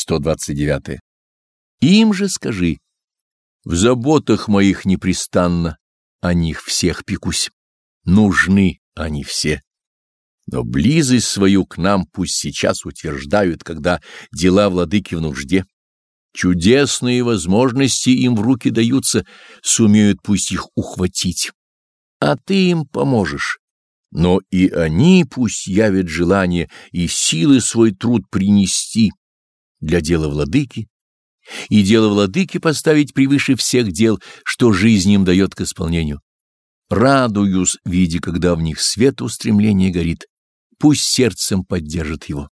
129. Им же скажи, в заботах моих непрестанно о них всех пекусь. Нужны они все. Но близость свою к нам пусть сейчас утверждают, когда дела владыки в нужде. Чудесные возможности им в руки даются, сумеют пусть их ухватить. А ты им поможешь. Но и они пусть явят желание и силы свой труд принести для дела владыки, и дело владыки поставить превыше всех дел, что жизнь им дает к исполнению. Радуюсь, видя, когда в них свет устремления горит, пусть сердцем поддержит его.